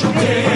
Show.